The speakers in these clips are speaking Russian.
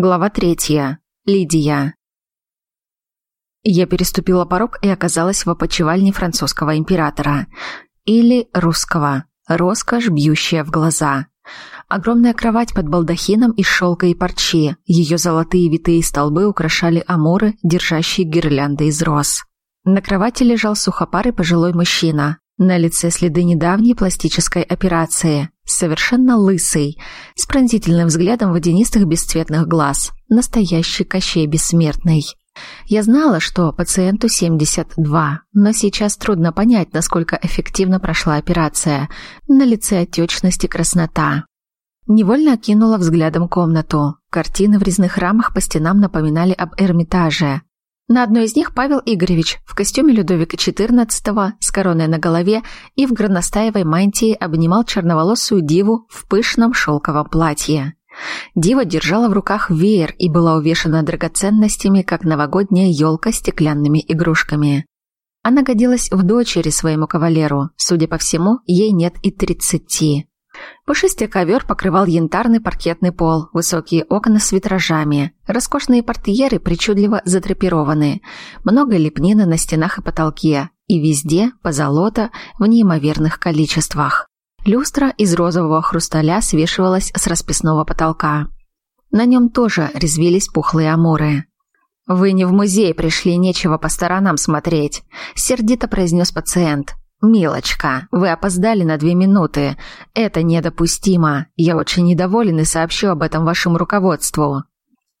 Глава третья. Лидия. Я переступила порог и оказалась в опочивальне французского императора. Или русского. Роскошь, бьющая в глаза. Огромная кровать под балдахином из шелка и парчи. Ее золотые витые столбы украшали амуры, держащие гирлянды из роз. На кровати лежал сухопарый пожилой мужчина. На лице следы недавней пластической операции. Совершенно лысый, с пронзительным взглядом водянистых бесцветных глаз. Настоящий Кощей Бессмертный. Я знала, что пациенту 72, но сейчас трудно понять, насколько эффективно прошла операция. На лице отечность и краснота. Невольно окинула взглядом комнату. Картины в резных рамах по стенам напоминали об Эрмитаже. На одной из них Павел Игоревич в костюме Людовика XIV с короной на голове и в горностаевой мантии обнимал черноволосую диву в пышном шелковом платье. Дива держала в руках веер и была увешана драгоценностями, как новогодняя елка стеклянными игрушками. Она годилась в дочери своему кавалеру, судя по всему, ей нет и тридцати. Пушистый ковер покрывал янтарный паркетный пол, высокие окна с витражами, роскошные портьеры причудливо задрапированы, много лепнины на стенах и потолке, и везде позолота в неимоверных количествах. Люстра из розового хрусталя свешивалась с расписного потолка. На нем тоже резвились пухлые амуры. «Вы не в музей пришли, нечего по сторонам смотреть», — сердито произнес пациент. «Милочка, вы опоздали на две минуты. Это недопустимо. Я очень недоволен и сообщу об этом вашему руководству».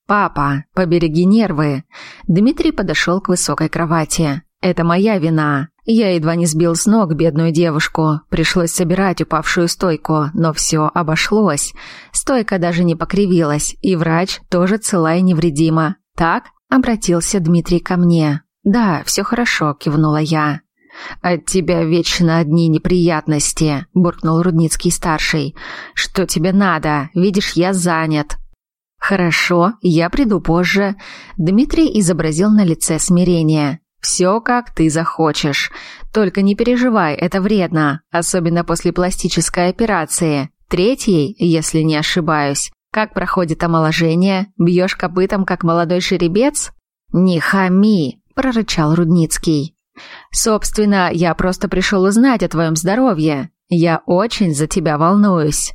«Папа, побереги нервы». Дмитрий подошел к высокой кровати. «Это моя вина. Я едва не сбил с ног бедную девушку. Пришлось собирать упавшую стойку, но все обошлось. Стойка даже не покривилась, и врач тоже цела и невредима. Так?» — обратился Дмитрий ко мне. «Да, все хорошо», — кивнула я. «От тебя вечно одни неприятности», — буркнул Рудницкий-старший. «Что тебе надо? Видишь, я занят». «Хорошо, я приду позже». Дмитрий изобразил на лице смирение. «Все, как ты захочешь. Только не переживай, это вредно, особенно после пластической операции. Третьей, если не ошибаюсь. Как проходит омоложение? Бьешь копытом, как молодой жеребец?» «Не хами!» – прорычал Рудницкий. Собственно, я просто пришел узнать о твоем здоровье. Я очень за тебя волнуюсь.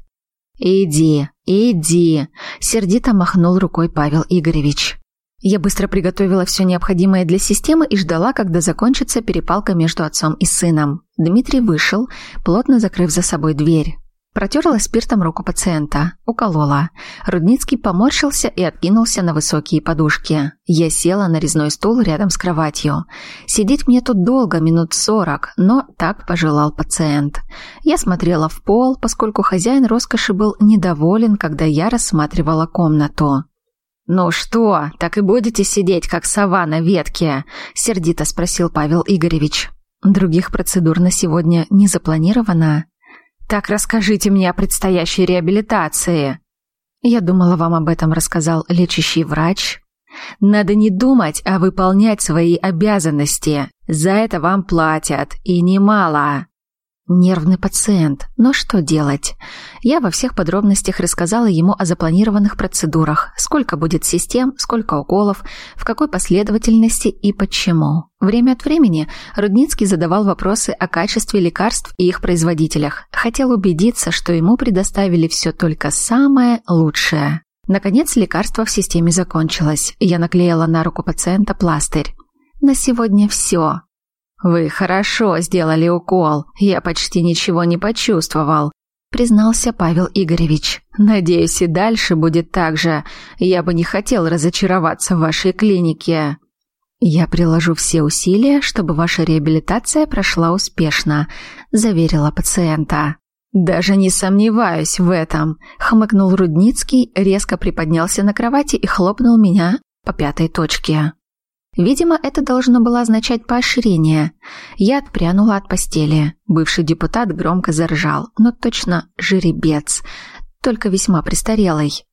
Иди, иди, сердито махнул рукой Павел Игоревич. Я быстро приготовила все необходимое для системы и ждала, когда закончится перепалка между отцом и сыном. Дмитрий вышел, плотно закрыв за собой дверь. Протерла спиртом руку пациента. Уколола. Рудницкий поморщился и откинулся на высокие подушки. Я села на резной стул рядом с кроватью. Сидеть мне тут долго, минут сорок, но так пожелал пациент. Я смотрела в пол, поскольку хозяин роскоши был недоволен, когда я рассматривала комнату. «Ну что, так и будете сидеть, как сова на ветке?» – сердито спросил Павел Игоревич. «Других процедур на сегодня не запланировано?» Так расскажите мне о предстоящей реабилитации. Я думала, вам об этом рассказал лечащий врач. Надо не думать, а выполнять свои обязанности. За это вам платят, и немало. Нервный пациент. Но что делать? Я во всех подробностях рассказала ему о запланированных процедурах, сколько будет систем, сколько уколов, в какой последовательности и почему. Время от времени Рудницкий задавал вопросы о качестве лекарств и их производителях. Хотел убедиться, что ему предоставили все только самое лучшее. Наконец, лекарство в системе закончилось. Я наклеила на руку пациента пластырь. На сегодня все. «Вы хорошо сделали укол, я почти ничего не почувствовал», признался Павел Игоревич. «Надеюсь, и дальше будет так же. Я бы не хотел разочароваться в вашей клинике». «Я приложу все усилия, чтобы ваша реабилитация прошла успешно», заверила пациента. «Даже не сомневаюсь в этом», — хмыкнул Рудницкий, резко приподнялся на кровати и хлопнул меня по пятой точке. Видимо, это должно было означать поощрение. Я отпрянула от постели. Бывший депутат громко заржал, но точно жеребец, только весьма престарелый.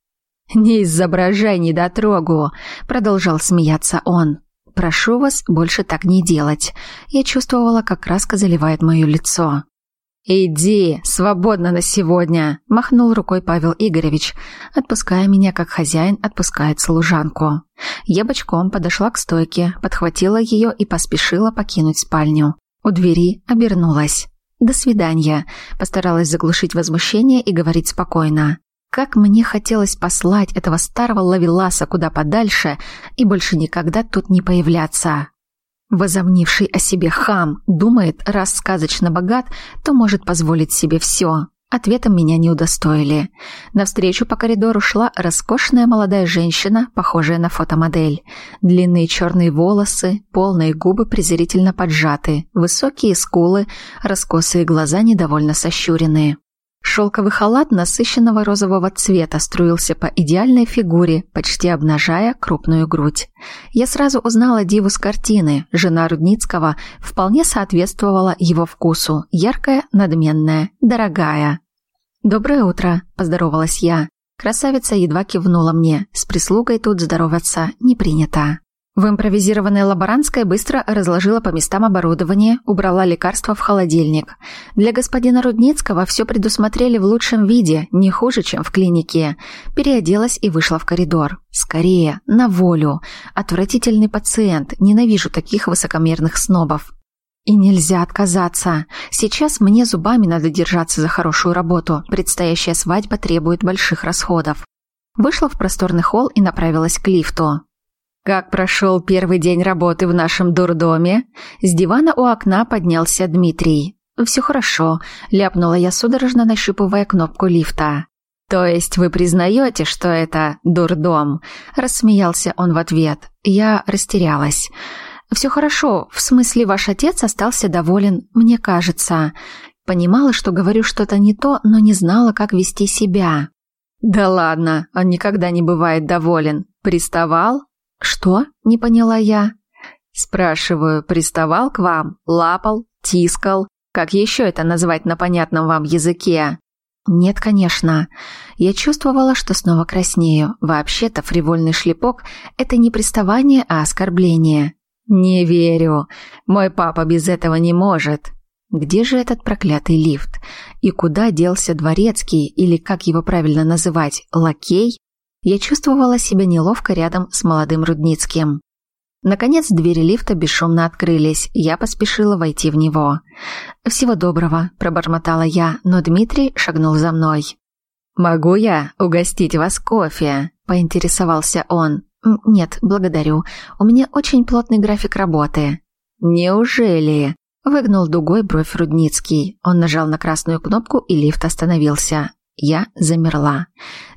«Не изображай недотрогу!» — продолжал смеяться он. «Прошу вас больше так не делать». Я чувствовала, как краска заливает мое лицо. «Иди, свободно на сегодня!» – махнул рукой Павел Игоревич, отпуская меня, как хозяин отпускает служанку. Я бочком подошла к стойке, подхватила ее и поспешила покинуть спальню. У двери обернулась. «До свидания», – постаралась заглушить возмущение и говорить спокойно. Как мне хотелось послать этого старого лавеласа куда подальше и больше никогда тут не появляться. Возомнивший о себе хам думает, раз сказочно богат, то может позволить себе все. Ответом меня не удостоили. Навстречу по коридору шла роскошная молодая женщина, похожая на фотомодель. Длинные черные волосы, полные губы презрительно поджаты, высокие скулы, раскосые глаза недовольно сощуренные. Шелковый халат насыщенного розового цвета струился по идеальной фигуре, почти обнажая крупную грудь. Я сразу узнала диву с картины. Жена Рудницкого вполне соответствовала его вкусу. Яркая, надменная, дорогая. «Доброе утро», – поздоровалась я. Красавица едва кивнула мне. С прислугой тут здороваться не принято. В импровизированной лаборантской быстро разложила по местам оборудование, убрала лекарства в холодильник. Для господина Рудницкого все предусмотрели в лучшем виде, не хуже, чем в клинике. Переоделась и вышла в коридор. Скорее, на волю. Отвратительный пациент, ненавижу таких высокомерных снобов. И нельзя отказаться. Сейчас мне зубами надо держаться за хорошую работу. Предстоящая свадьба требует больших расходов. Вышла в просторный холл и направилась к лифту. «Как прошел первый день работы в нашем дурдоме?» С дивана у окна поднялся Дмитрий. «Все хорошо», — ляпнула я судорожно, нащупывая кнопку лифта. «То есть вы признаете, что это дурдом?» — рассмеялся он в ответ. Я растерялась. «Все хорошо, в смысле ваш отец остался доволен, мне кажется». Понимала, что говорю что-то не то, но не знала, как вести себя. «Да ладно, он никогда не бывает доволен. Приставал?» «Что?» – не поняла я. Спрашиваю, приставал к вам, лапал, тискал? Как еще это назвать на понятном вам языке? Нет, конечно. Я чувствовала, что снова краснею. Вообще-то фривольный шлепок – это не приставание, а оскорбление. Не верю. Мой папа без этого не может. Где же этот проклятый лифт? И куда делся дворецкий, или как его правильно называть, лакей? Я чувствовала себя неловко рядом с молодым Рудницким. Наконец двери лифта бесшумно открылись, я поспешила войти в него. «Всего доброго», – пробормотала я, но Дмитрий шагнул за мной. «Могу я угостить вас кофе?» – поинтересовался он. «Нет, благодарю. У меня очень плотный график работы». «Неужели?» – выгнул дугой бровь Рудницкий. Он нажал на красную кнопку, и лифт остановился. Я замерла.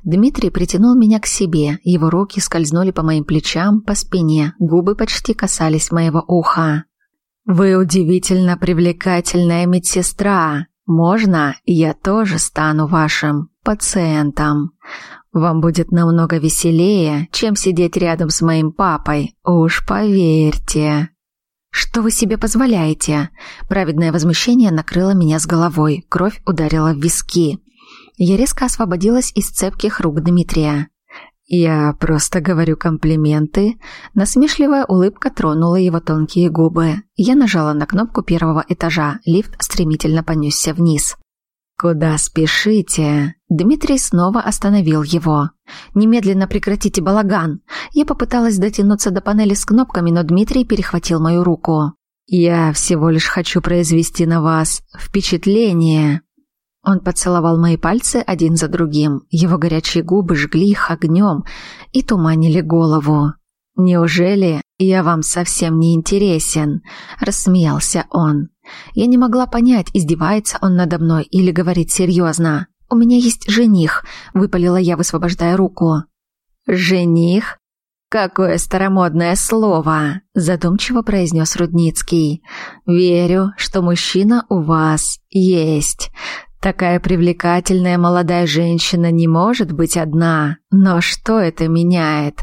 Дмитрий притянул меня к себе, его руки скользнули по моим плечам, по спине, губы почти касались моего уха. «Вы удивительно привлекательная медсестра. Можно я тоже стану вашим пациентом? Вам будет намного веселее, чем сидеть рядом с моим папой, уж поверьте». «Что вы себе позволяете?» Праведное возмущение накрыло меня с головой, кровь ударила в виски. Я резко освободилась из цепких рук Дмитрия. «Я просто говорю комплименты». Насмешливая улыбка тронула его тонкие губы. Я нажала на кнопку первого этажа. Лифт стремительно понесся вниз. «Куда спешите?» Дмитрий снова остановил его. «Немедленно прекратите балаган!» Я попыталась дотянуться до панели с кнопками, но Дмитрий перехватил мою руку. «Я всего лишь хочу произвести на вас впечатление». Он поцеловал мои пальцы один за другим. Его горячие губы жгли их огнем и туманили голову. «Неужели я вам совсем не интересен?» – рассмеялся он. Я не могла понять, издевается он надо мной или говорит серьезно. «У меня есть жених», – выпалила я, высвобождая руку. «Жених? Какое старомодное слово!» – задумчиво произнес Рудницкий. «Верю, что мужчина у вас есть. Такая привлекательная молодая женщина не может быть одна. Но что это меняет?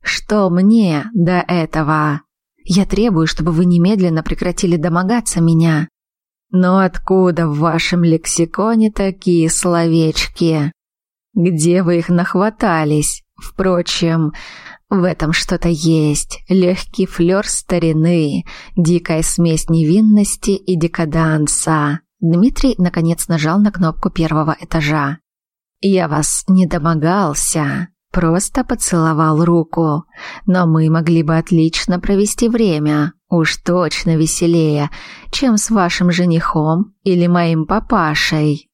Что мне до этого? Я требую, чтобы вы немедленно прекратили домогаться меня. Но откуда в вашем лексиконе такие словечки? Где вы их нахватались? Впрочем, в этом что-то есть. Легкий флёр старины, дикая смесь невинности и декаданса. Дмитрий, наконец, нажал на кнопку первого этажа. «Я вас не домогался, просто поцеловал руку. Но мы могли бы отлично провести время, уж точно веселее, чем с вашим женихом или моим папашей».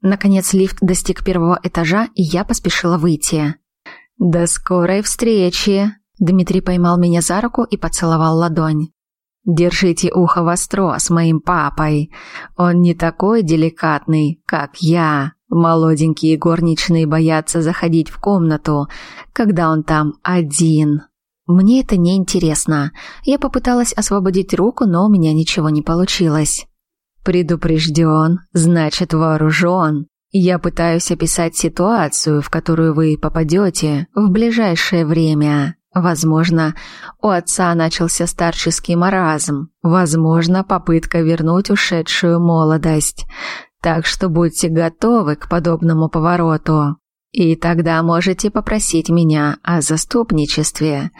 Наконец лифт достиг первого этажа, и я поспешила выйти. «До скорой встречи!» Дмитрий поймал меня за руку и поцеловал ладонь. Держите ухо востро с моим папой. Он не такой деликатный, как я. Молоденькие горничные боятся заходить в комнату, когда он там один. Мне это не интересно. Я попыталась освободить руку, но у меня ничего не получилось. Предупрежден, значит вооружен. Я пытаюсь описать ситуацию, в которую вы попадете в ближайшее время. Возможно, у отца начался старческий маразм, возможно, попытка вернуть ушедшую молодость. Так что будьте готовы к подобному повороту. И тогда можете попросить меня о заступничестве.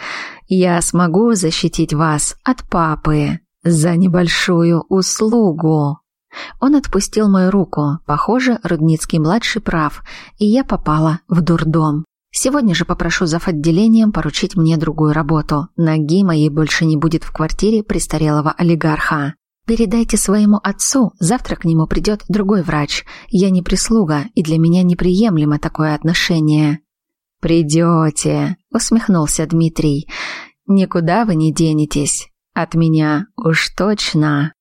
Я смогу защитить вас от папы за небольшую услугу. Он отпустил мою руку. Похоже, Рудницкий-младший прав, и я попала в дурдом. Сегодня же попрошу зав. отделением поручить мне другую работу. Ноги моей больше не будет в квартире престарелого олигарха. Передайте своему отцу, завтра к нему придет другой врач. Я не прислуга, и для меня неприемлемо такое отношение». «Придете», — усмехнулся Дмитрий. «Никуда вы не денетесь. От меня уж точно».